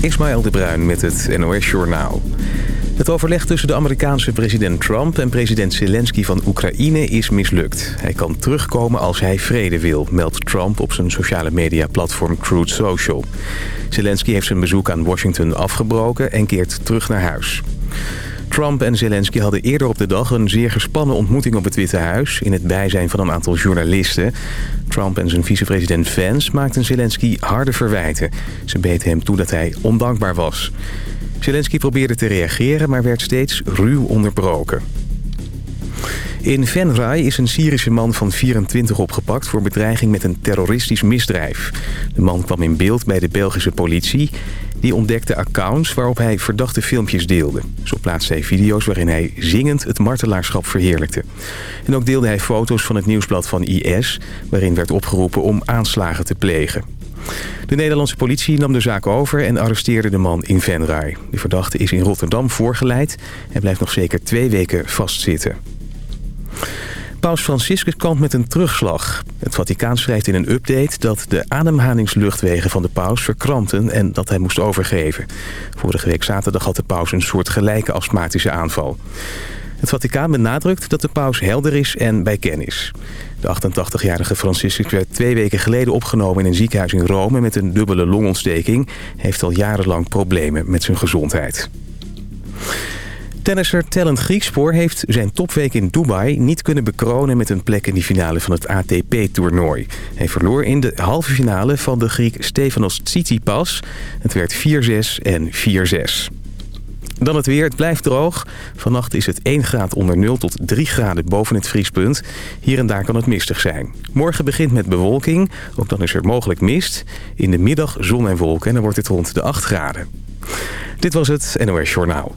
Ismaël de Bruin met het NOS Journaal. Het overleg tussen de Amerikaanse president Trump en president Zelensky van Oekraïne is mislukt. Hij kan terugkomen als hij vrede wil, meldt Trump op zijn sociale media platform Truth Social. Zelensky heeft zijn bezoek aan Washington afgebroken en keert terug naar huis. Trump en Zelensky hadden eerder op de dag een zeer gespannen ontmoeting op het Witte Huis... in het bijzijn van een aantal journalisten. Trump en zijn vicepresident Vance maakten Zelensky harde verwijten. Ze beten hem toe dat hij ondankbaar was. Zelensky probeerde te reageren, maar werd steeds ruw onderbroken. In Venray is een Syrische man van 24 opgepakt voor bedreiging met een terroristisch misdrijf. De man kwam in beeld bij de Belgische politie. Die ontdekte accounts waarop hij verdachte filmpjes deelde. Zo plaatste hij video's waarin hij zingend het martelaarschap verheerlijkte. En ook deelde hij foto's van het nieuwsblad van IS... waarin werd opgeroepen om aanslagen te plegen. De Nederlandse politie nam de zaak over en arresteerde de man in Venray. De verdachte is in Rotterdam voorgeleid en blijft nog zeker twee weken vastzitten. Paus Franciscus kampt met een terugslag. Het Vaticaan schrijft in een update dat de ademhalingsluchtwegen van de paus verkrampten en dat hij moest overgeven. Vorige week zaterdag had de paus een soort gelijke astmatische aanval. Het Vaticaan benadrukt dat de paus helder is en bij kennis. De 88-jarige Franciscus werd twee weken geleden opgenomen in een ziekenhuis in Rome met een dubbele longontsteking. Hij heeft al jarenlang problemen met zijn gezondheid. Tennisser Tellen Griekspoor heeft zijn topweek in Dubai niet kunnen bekronen met een plek in de finale van het ATP-toernooi. Hij verloor in de halve finale van de Griek Stefanos Tsitsipas. Het werd 4-6 en 4-6. Dan het weer. Het blijft droog. Vannacht is het 1 graad onder 0 tot 3 graden boven het vriespunt. Hier en daar kan het mistig zijn. Morgen begint met bewolking. Ook dan is er mogelijk mist. In de middag zon en wolken en dan wordt het rond de 8 graden. Dit was het NOS Journaal.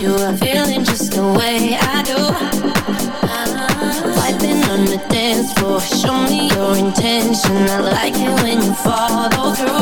you are feeling just the way I do. Uh-huh. On the dance floor, show me your intention. I like it when you follow through.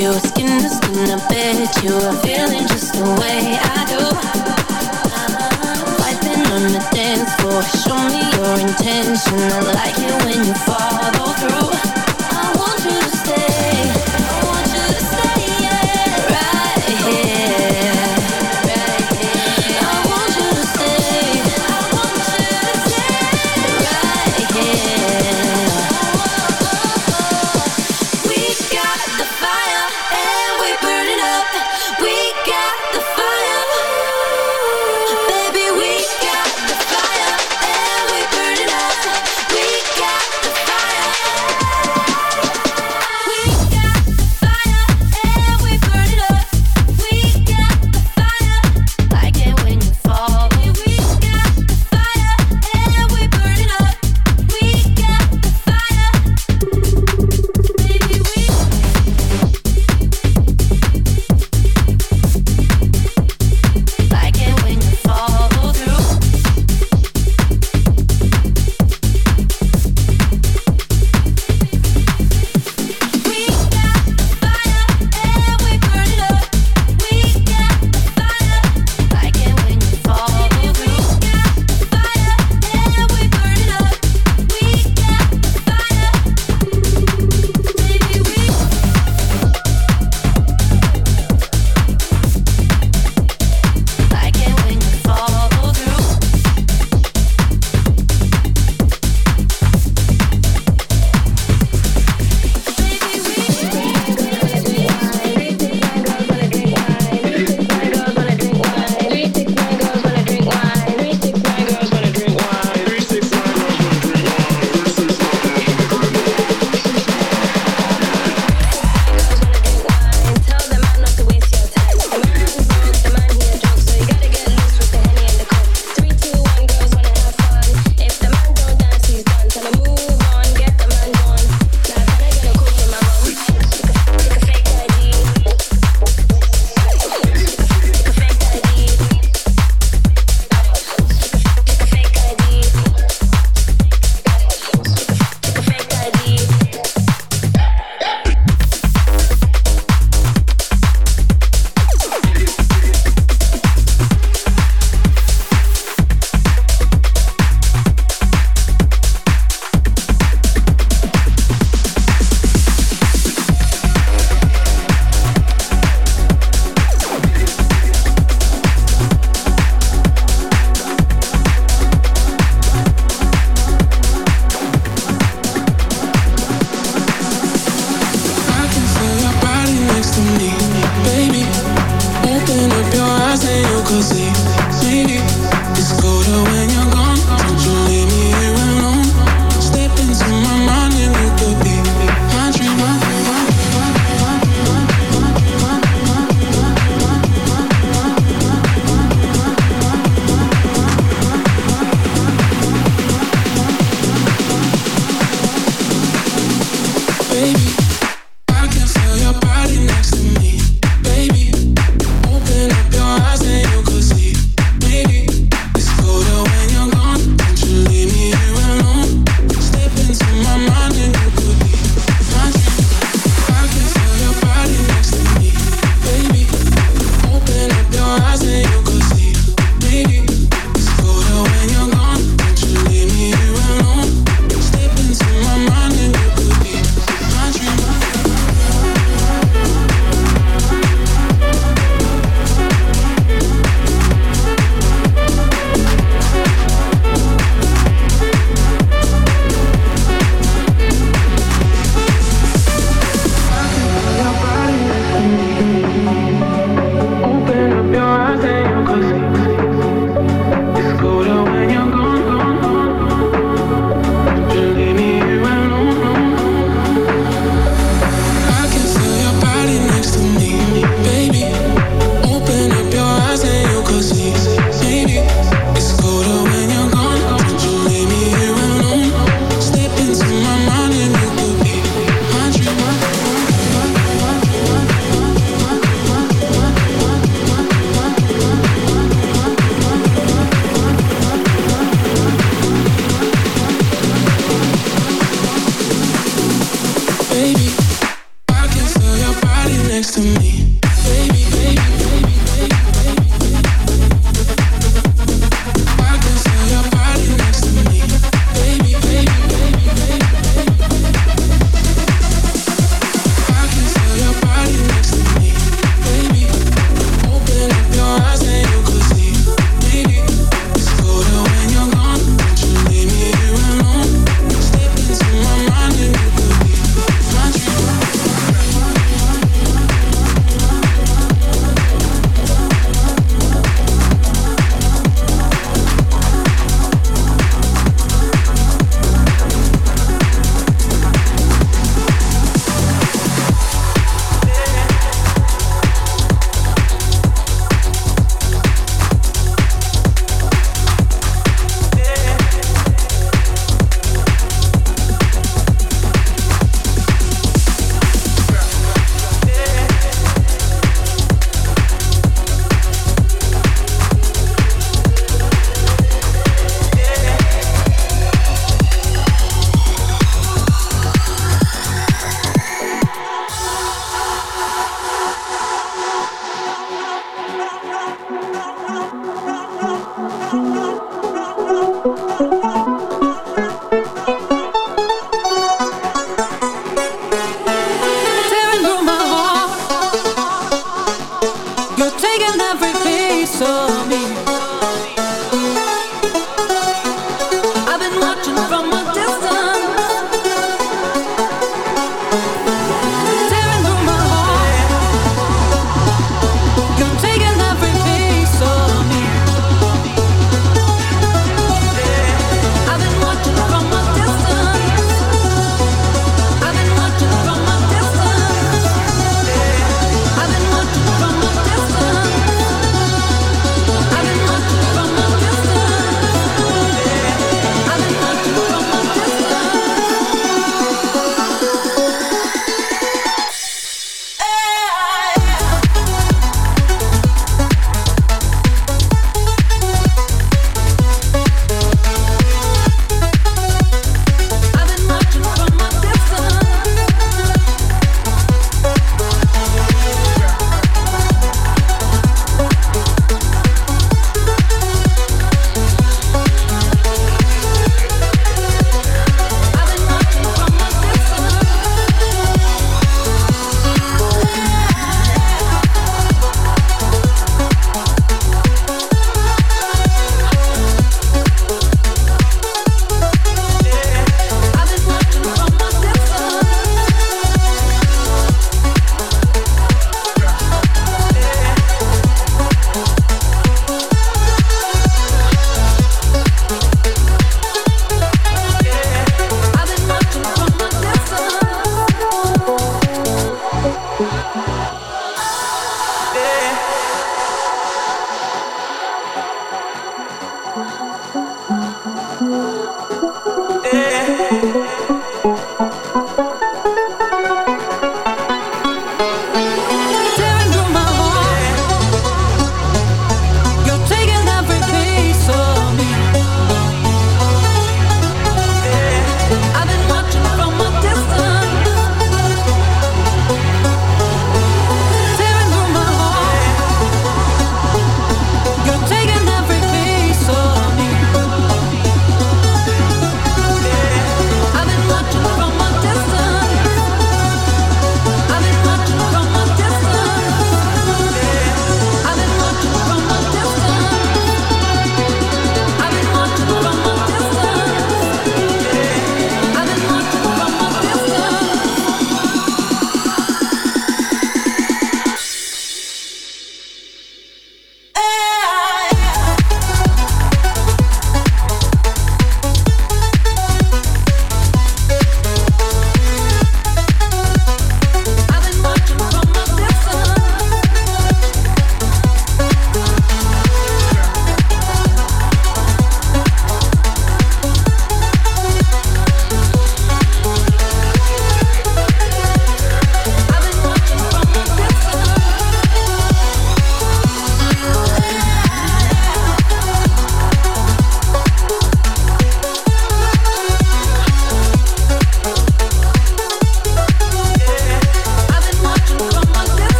you, skin to skin. I bet you are feeling just the way I do. Wiping on the dance floor, show me your intention. I like it when you fall.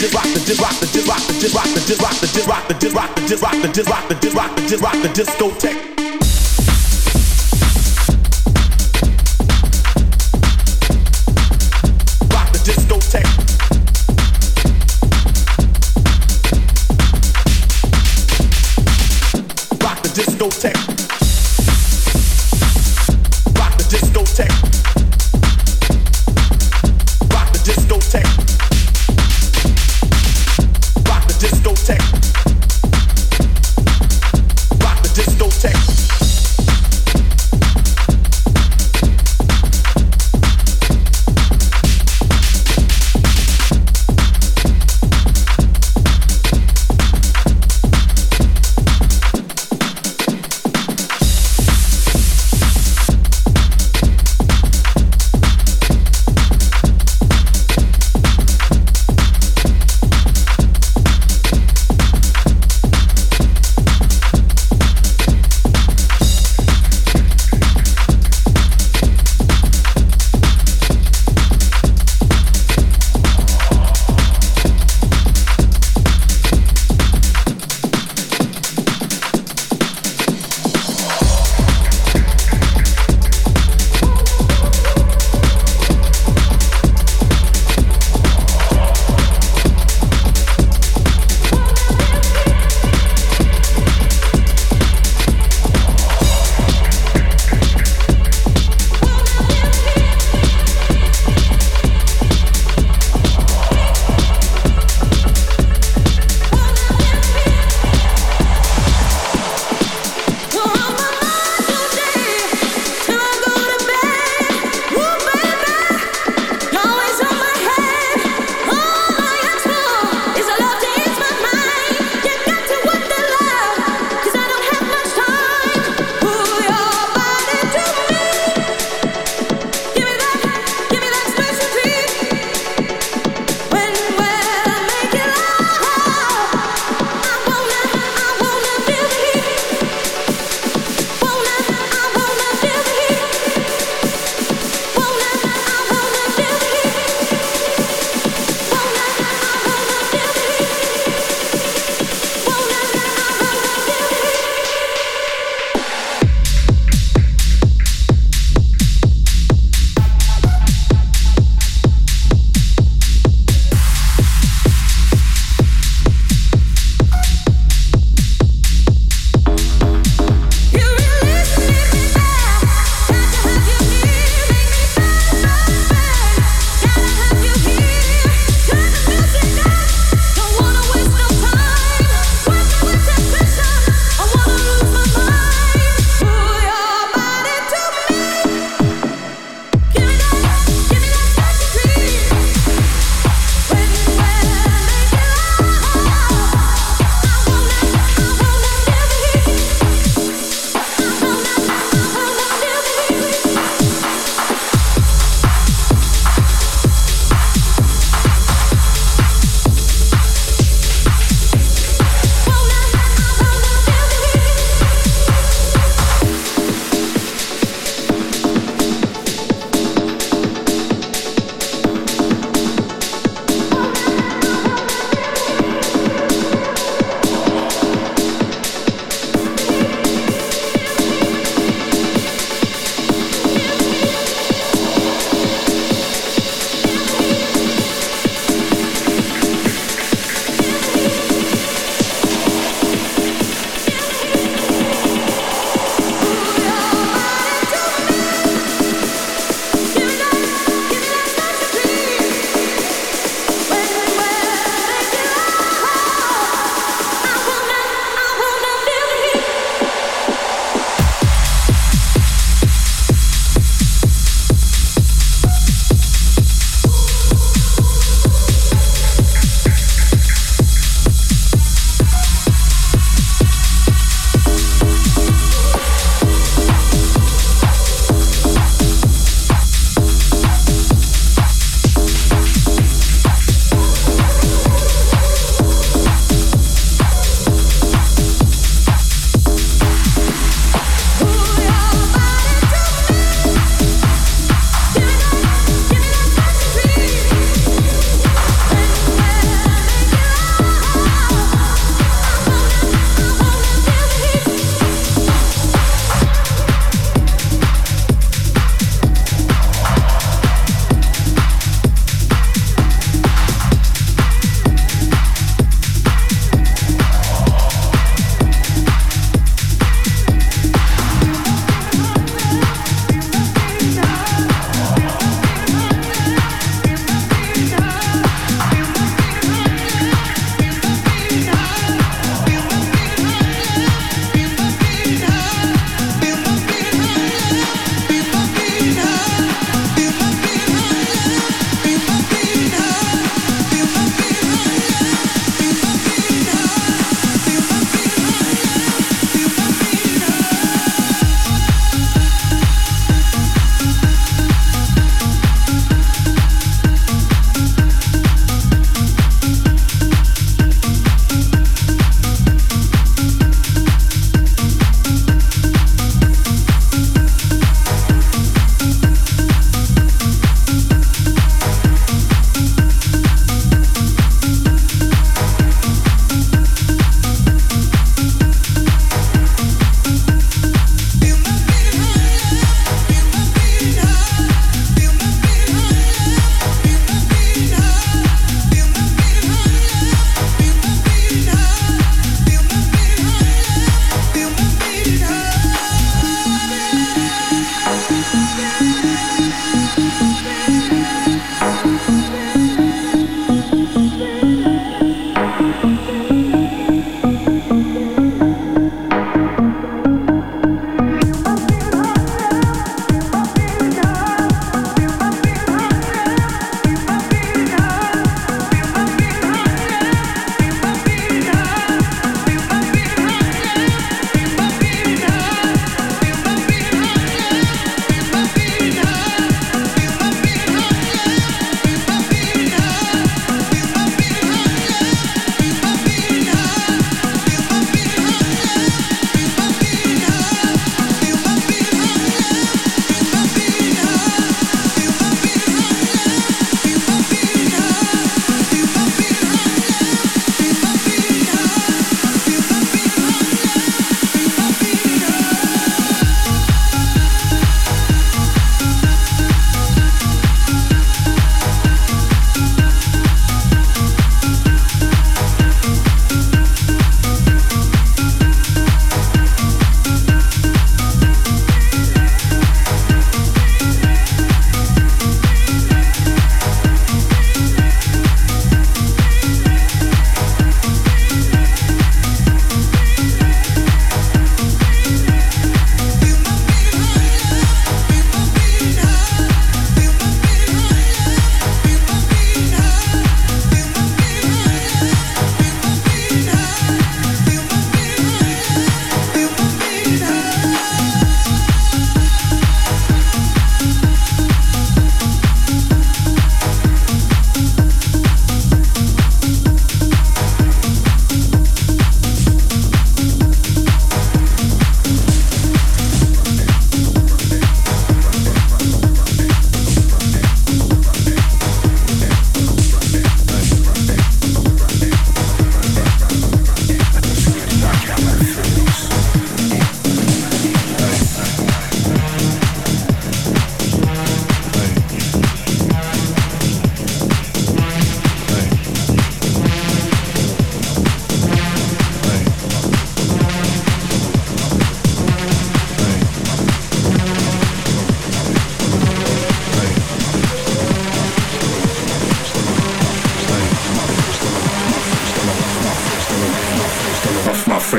Just rock, just rock, just rock, just rock, just rock, just rock, just rock, just rock, just rock, just rock, just rock, just rock the discotheque.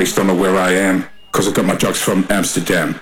Face, don't know where I am. Cause I got my drugs from Amsterdam.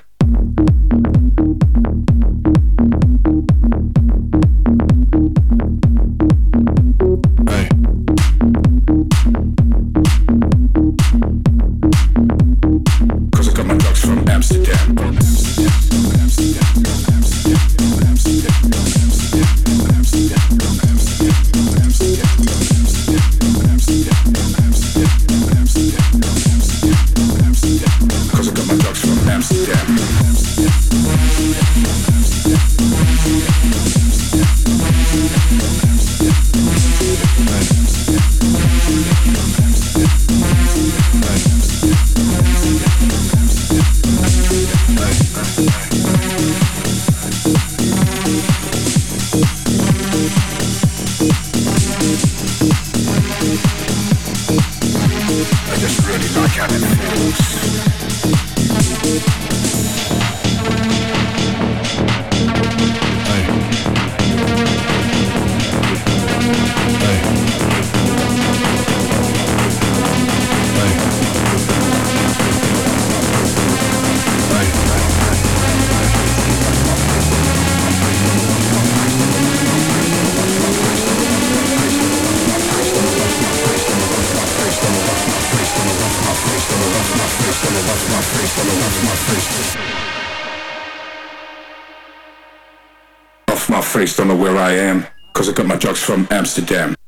Amsterdam.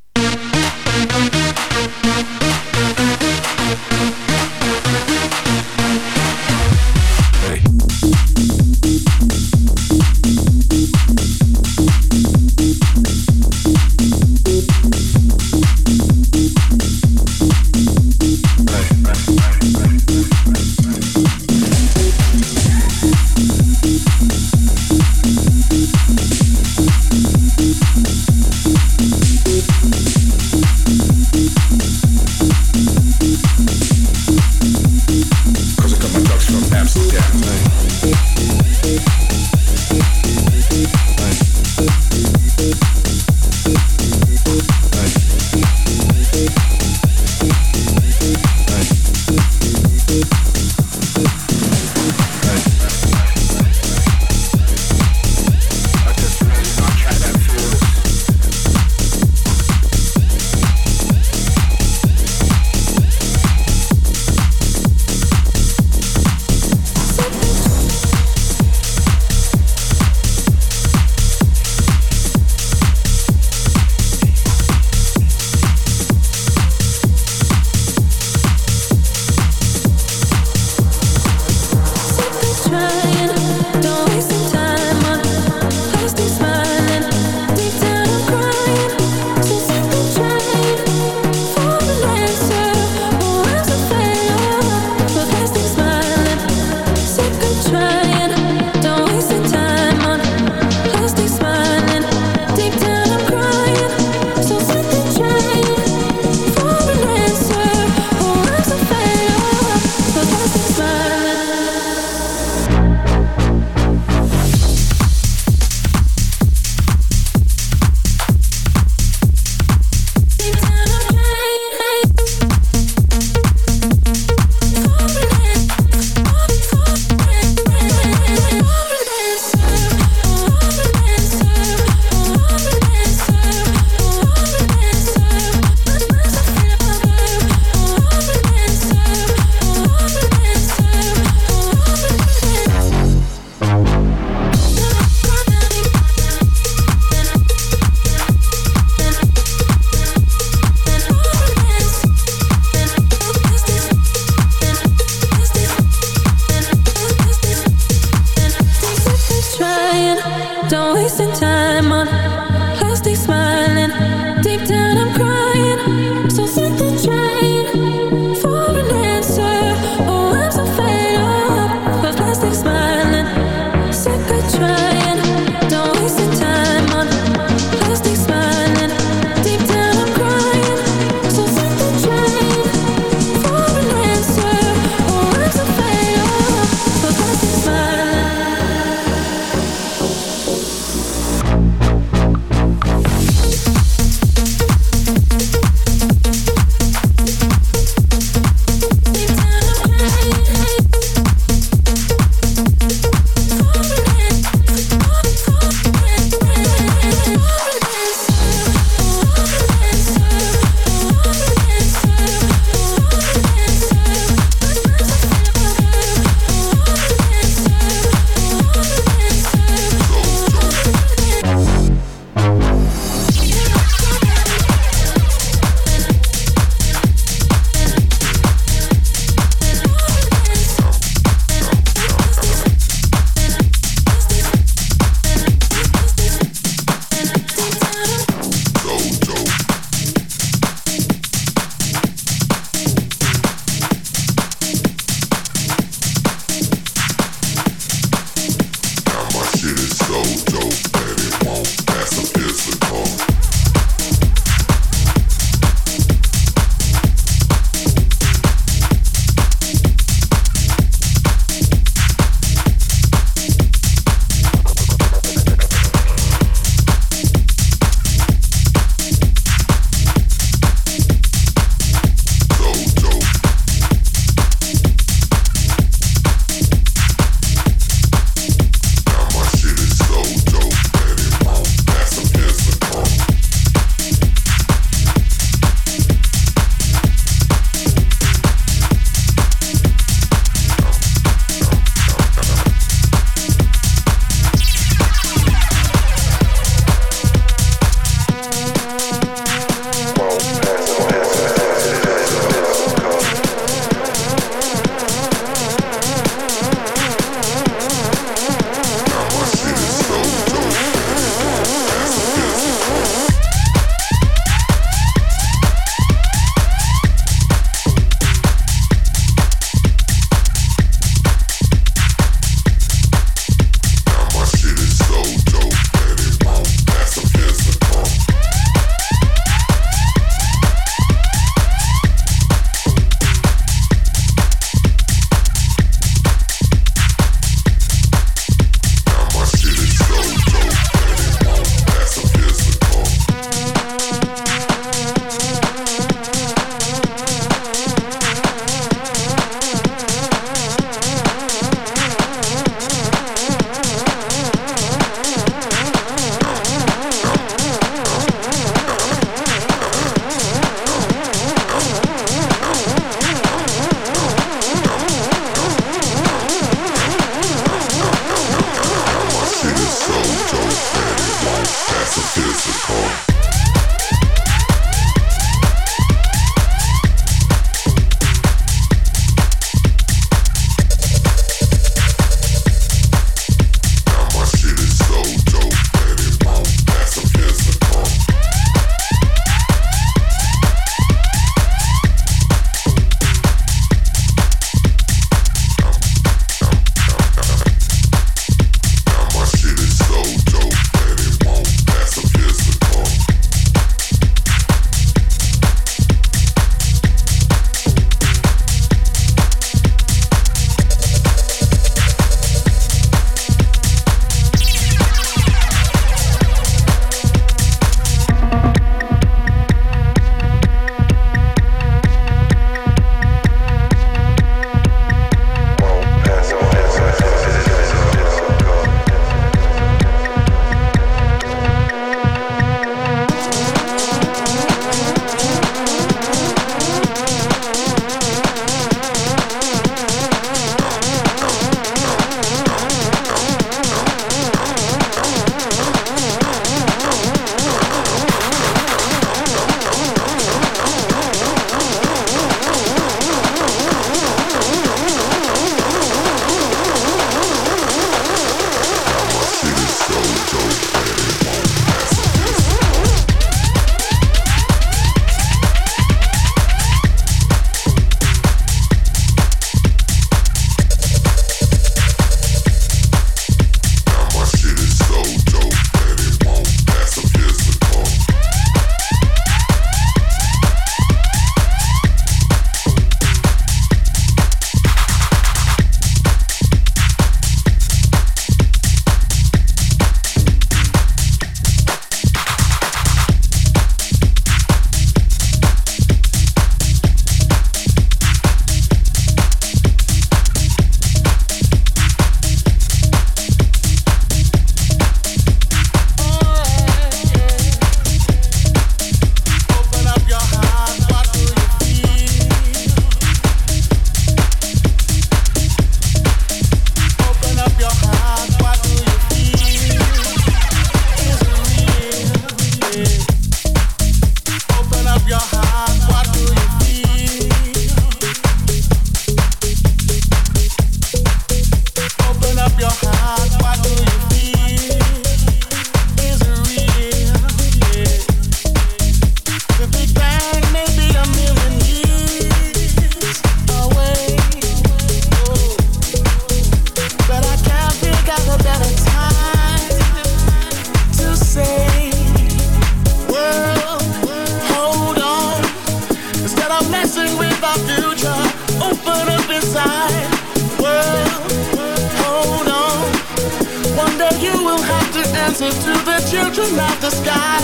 Day you will have to answer to the children of the sky.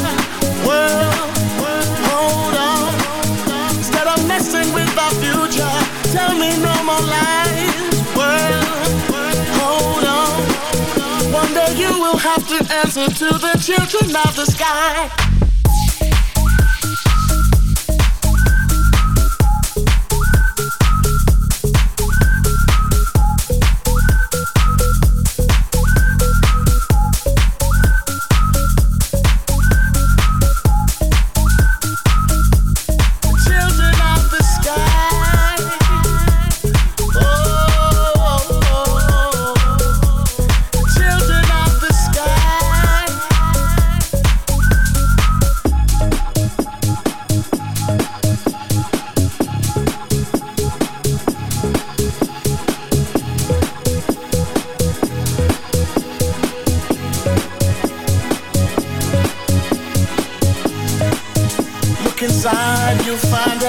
World, hold on. Instead of messing with our future, tell me no more lies. World, hold on. One day you will have to answer to the children of the sky.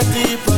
the people.